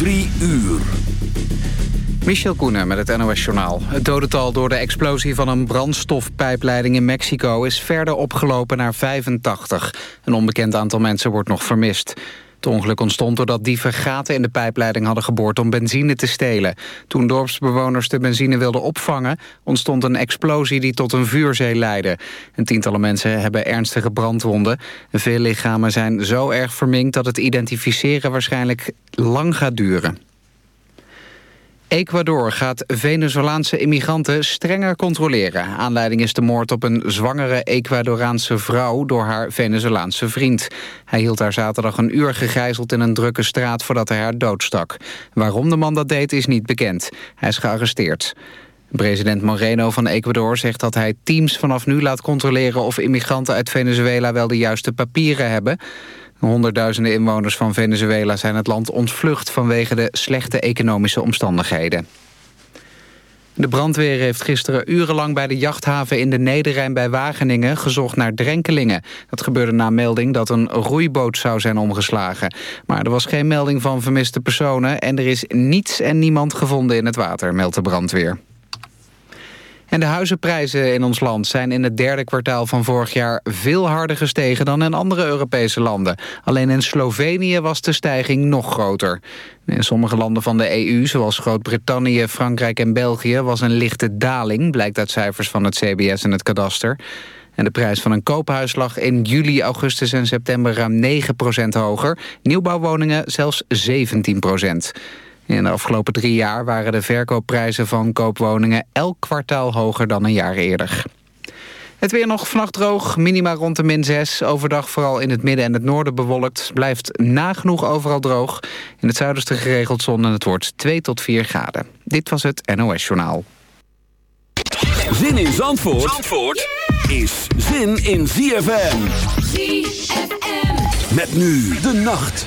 Drie uur. Michel Koenen met het NOS-journaal. Het dodental door de explosie van een brandstofpijpleiding in Mexico... is verder opgelopen naar 85. Een onbekend aantal mensen wordt nog vermist. Het ongeluk ontstond doordat dieven gaten in de pijpleiding hadden geboord om benzine te stelen. Toen dorpsbewoners de benzine wilden opvangen, ontstond een explosie die tot een vuurzee leidde. En tientallen mensen hebben ernstige brandwonden. Veel lichamen zijn zo erg verminkt dat het identificeren waarschijnlijk lang gaat duren. Ecuador gaat Venezolaanse immigranten strenger controleren. Aanleiding is de moord op een zwangere Ecuadoraanse vrouw door haar Venezolaanse vriend. Hij hield haar zaterdag een uur gegijzeld in een drukke straat voordat hij haar doodstak. Waarom de man dat deed is niet bekend. Hij is gearresteerd. President Moreno van Ecuador zegt dat hij teams vanaf nu laat controleren... of immigranten uit Venezuela wel de juiste papieren hebben. Honderdduizenden inwoners van Venezuela zijn het land ontvlucht... vanwege de slechte economische omstandigheden. De brandweer heeft gisteren urenlang bij de jachthaven in de Nederrijn bij Wageningen gezocht naar drenkelingen. Dat gebeurde na melding dat een roeiboot zou zijn omgeslagen. Maar er was geen melding van vermiste personen en er is niets en niemand gevonden in het water, meldt de brandweer. En de huizenprijzen in ons land zijn in het derde kwartaal van vorig jaar veel harder gestegen dan in andere Europese landen. Alleen in Slovenië was de stijging nog groter. In sommige landen van de EU, zoals Groot-Brittannië, Frankrijk en België, was een lichte daling, blijkt uit cijfers van het CBS en het kadaster. En de prijs van een koophuis lag in juli, augustus en september ruim 9% hoger. Nieuwbouwwoningen zelfs 17 in de afgelopen drie jaar waren de verkoopprijzen van koopwoningen elk kwartaal hoger dan een jaar eerder. Het weer nog vannacht droog, minima rond de min 6. Overdag vooral in het midden en het noorden bewolkt. Blijft nagenoeg overal droog. In het zuiderste geregeld zon en het wordt 2 tot 4 graden. Dit was het NOS Journaal. Zin in Zandvoort, Zandvoort is zin in ZFM. ZFM. Met nu de nacht.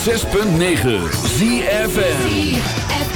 106.9 ZFN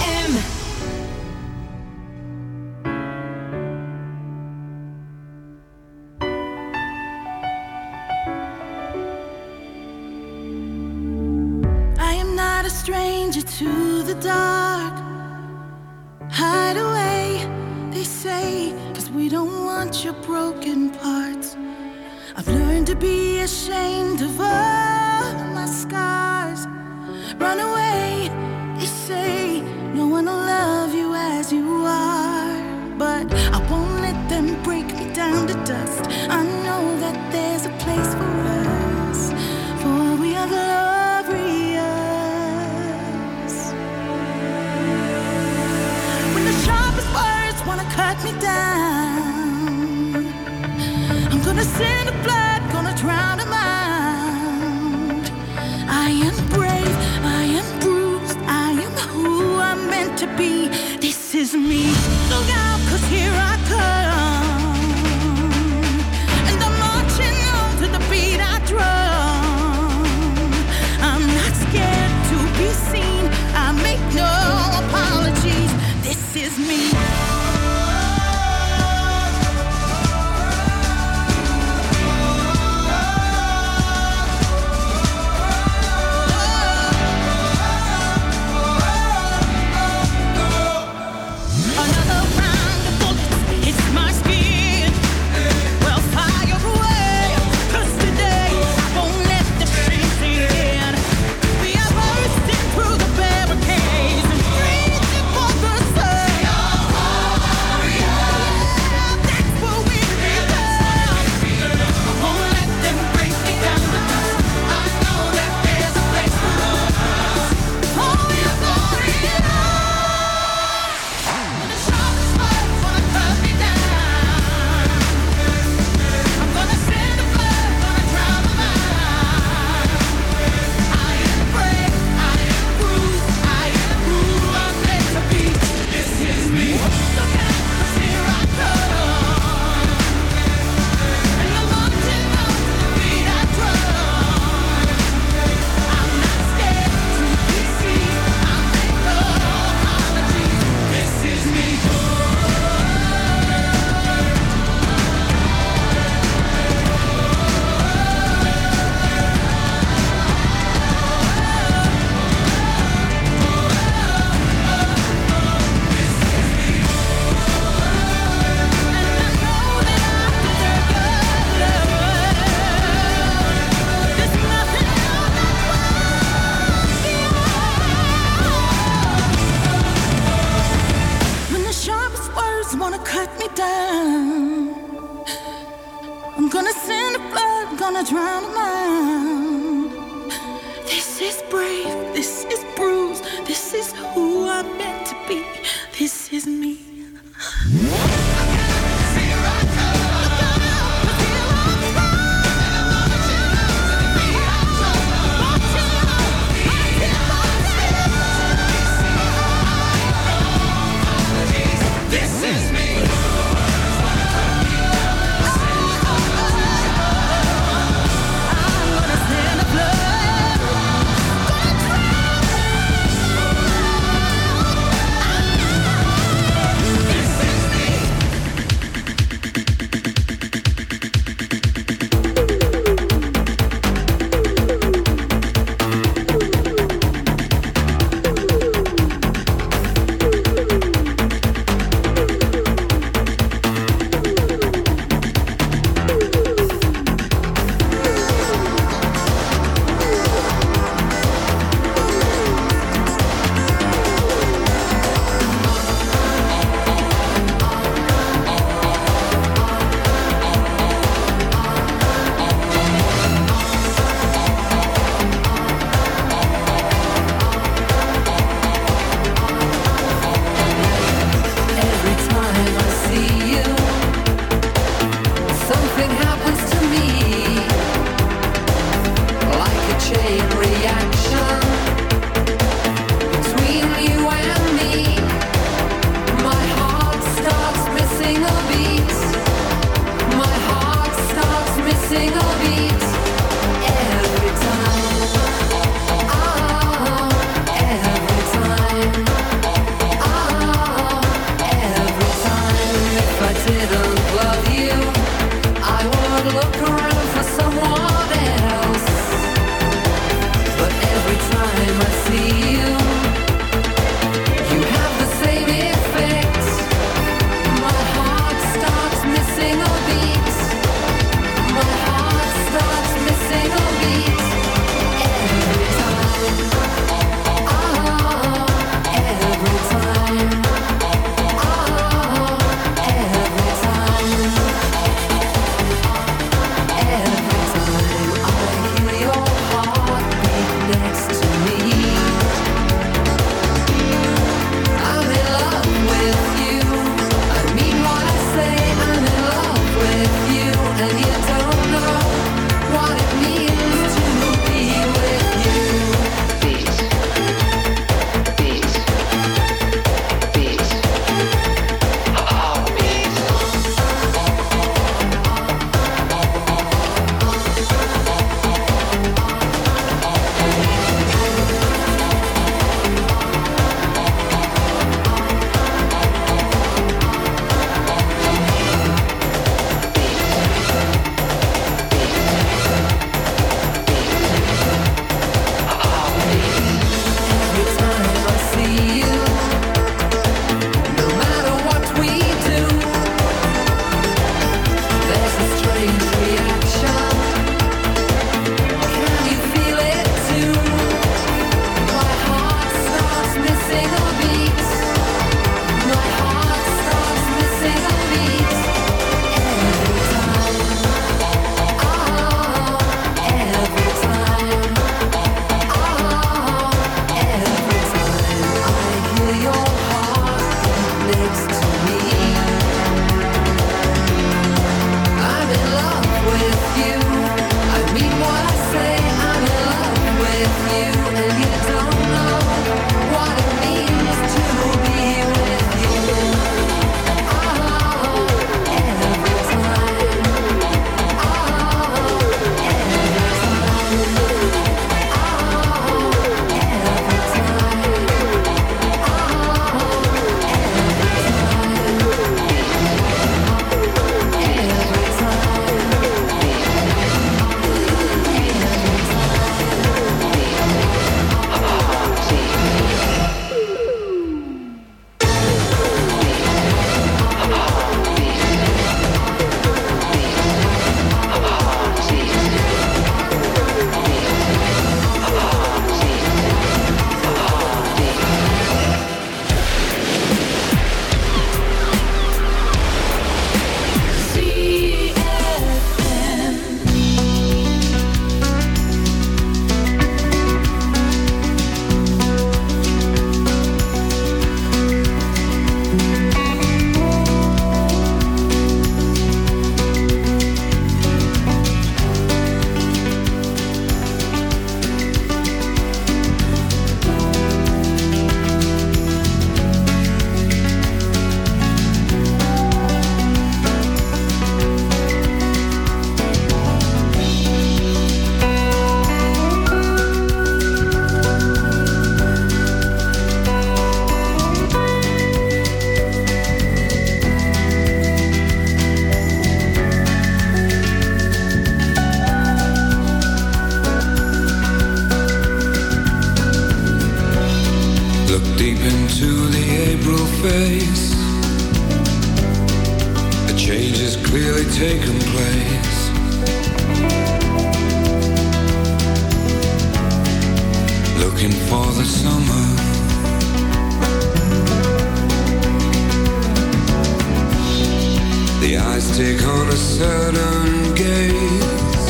Let's take on a sudden gaze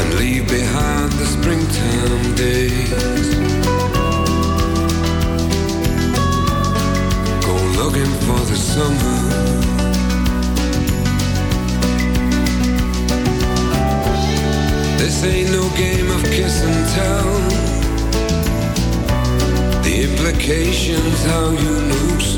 And leave behind the springtime days. Go looking for the summer. This ain't no game of kiss and tell. The implications how you lose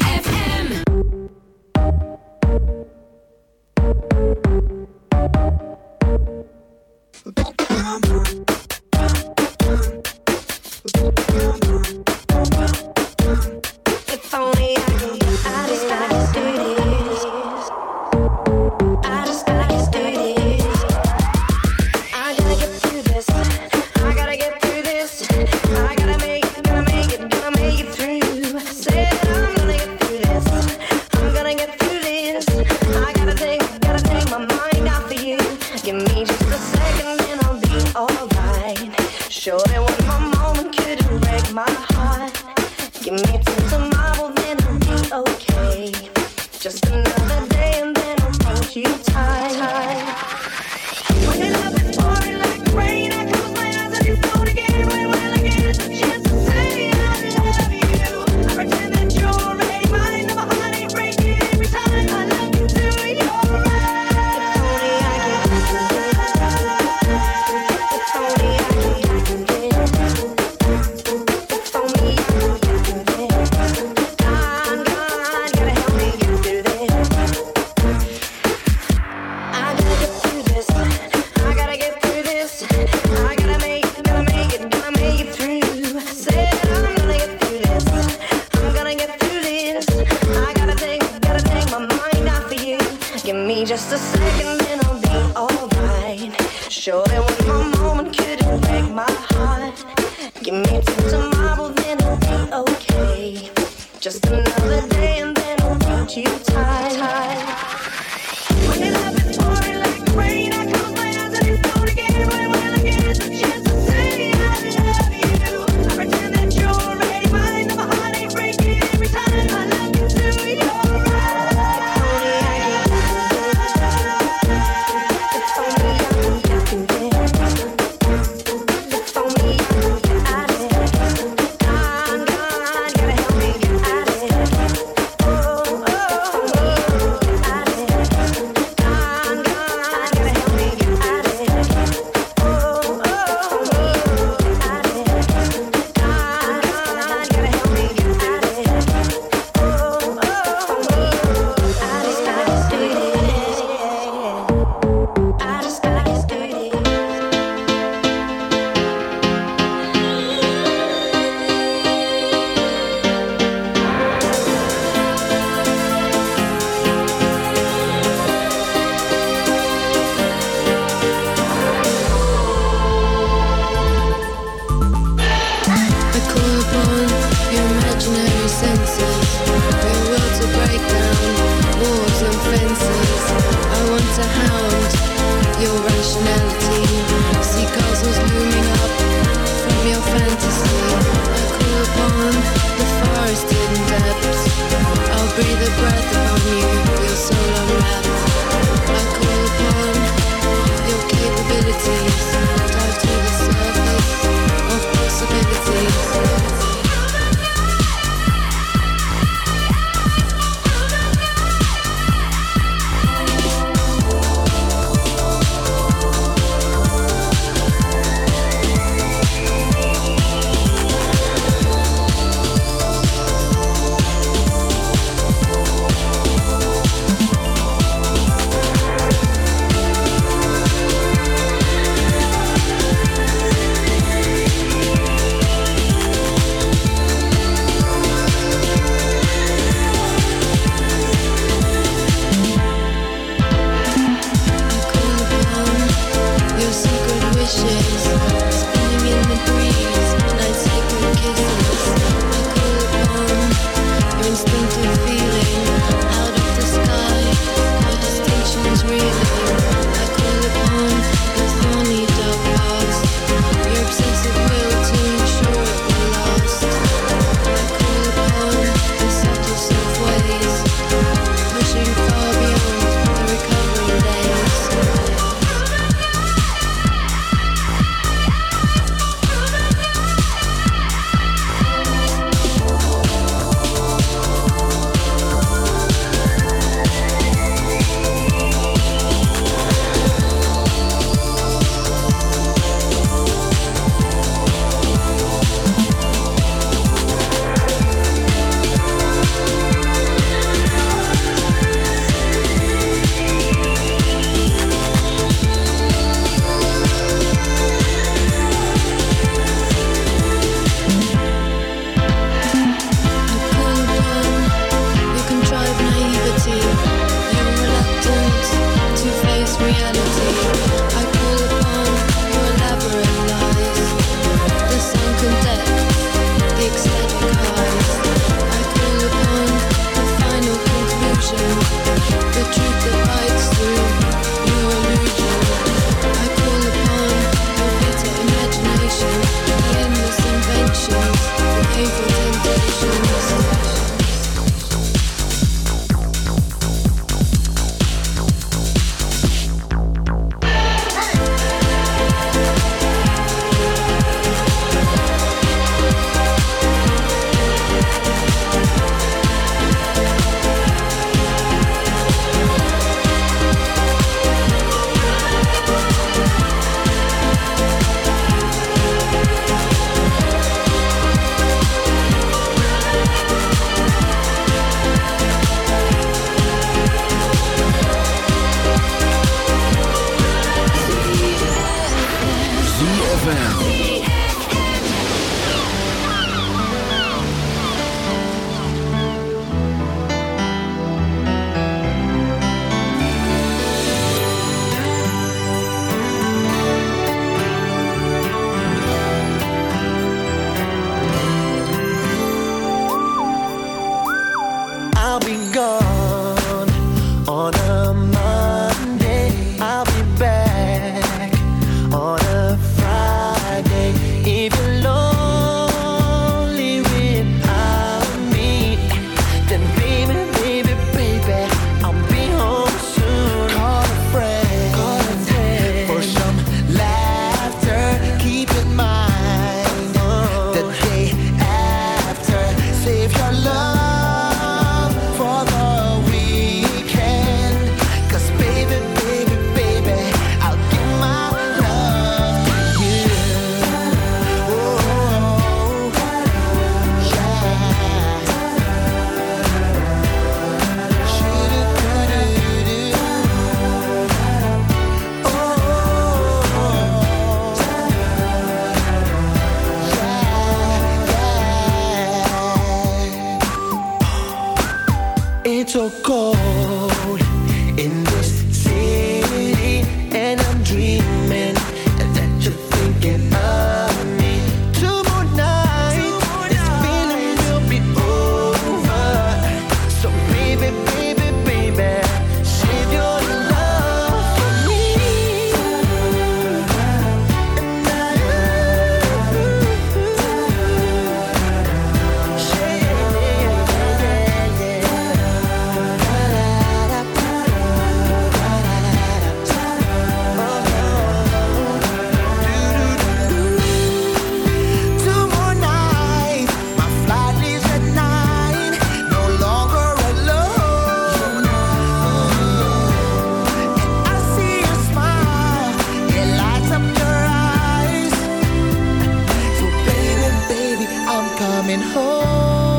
home.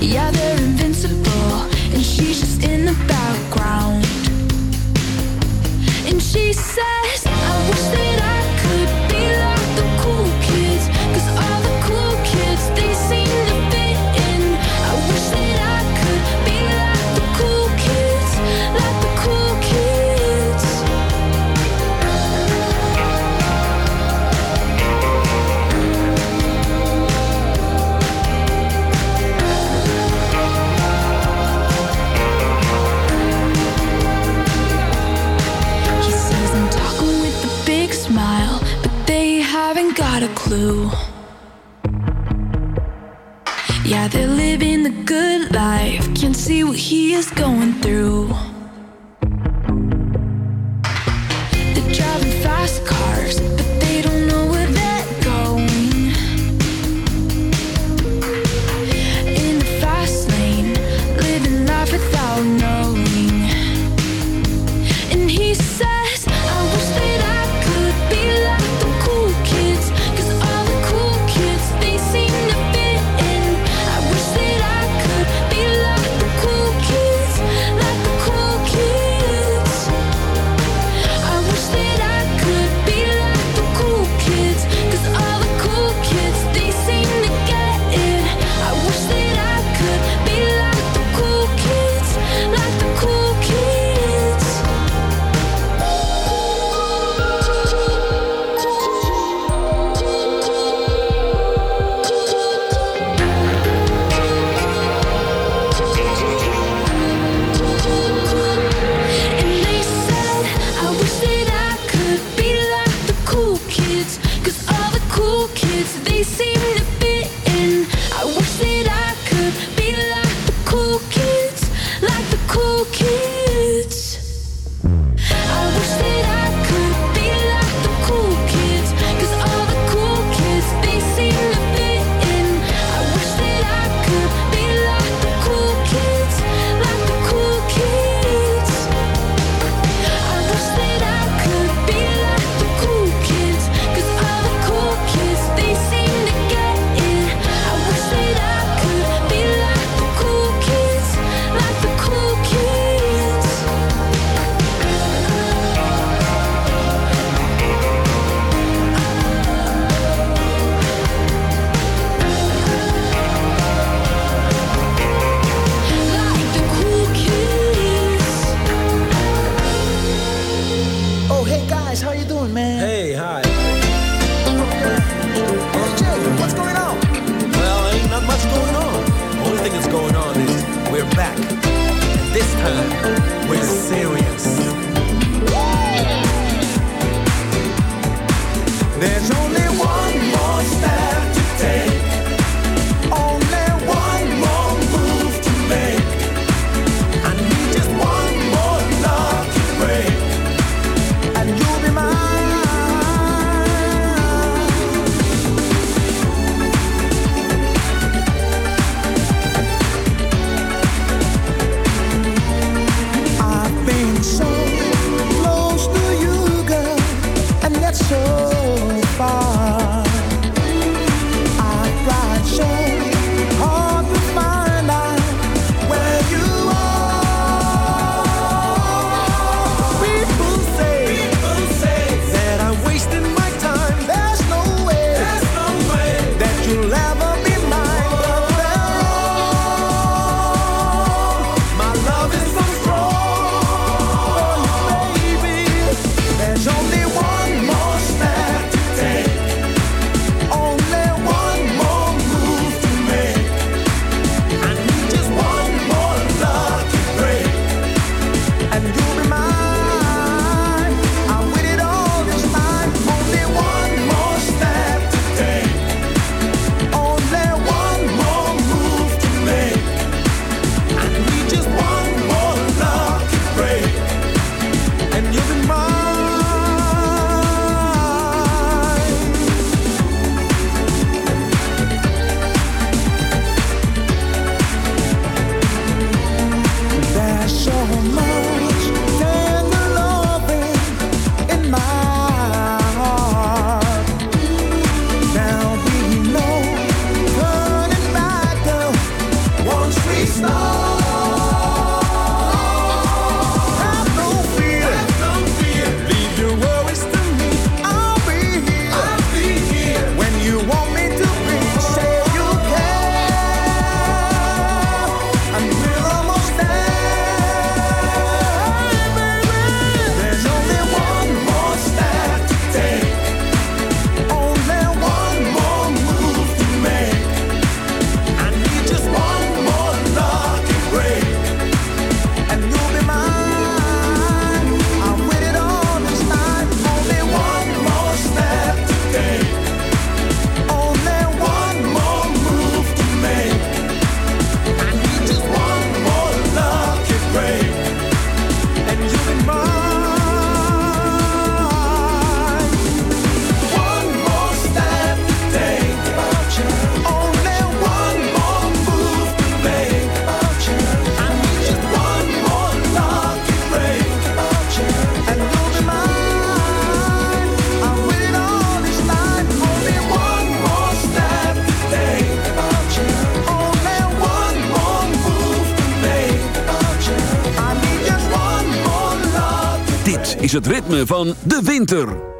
Yeah, they're invincible, and she's just in the background. And she says, I wish that I he is going through. van de winter.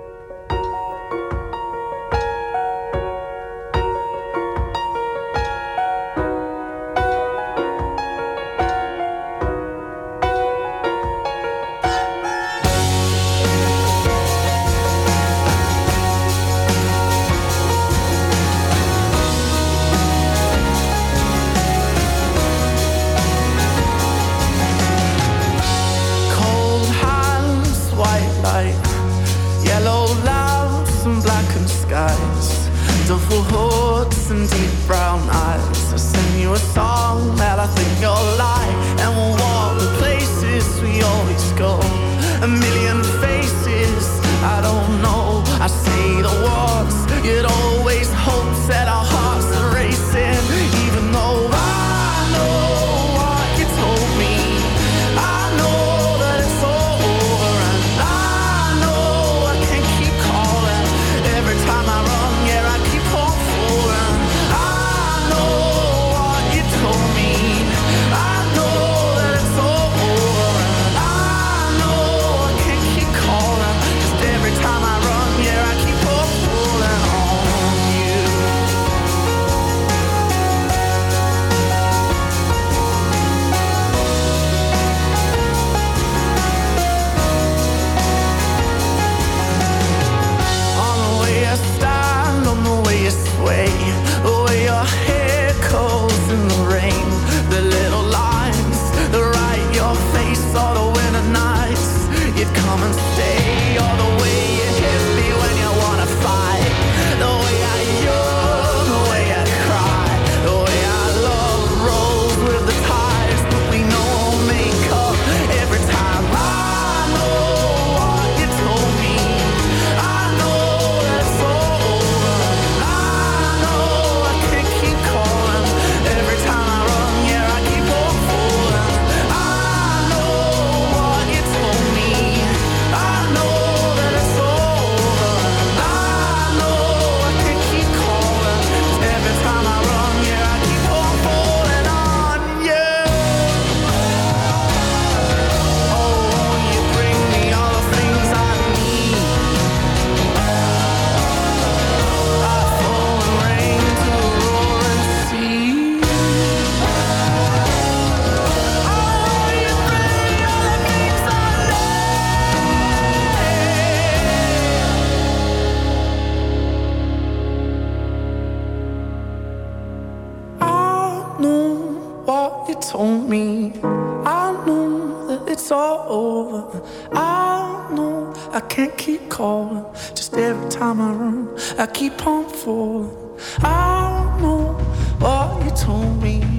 I can't keep calling. Just every time I run, I keep on falling. I don't know what you told me.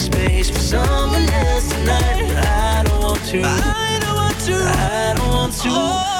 space for someone else tonight. But I don't want to. I don't want to. I don't want to. Oh.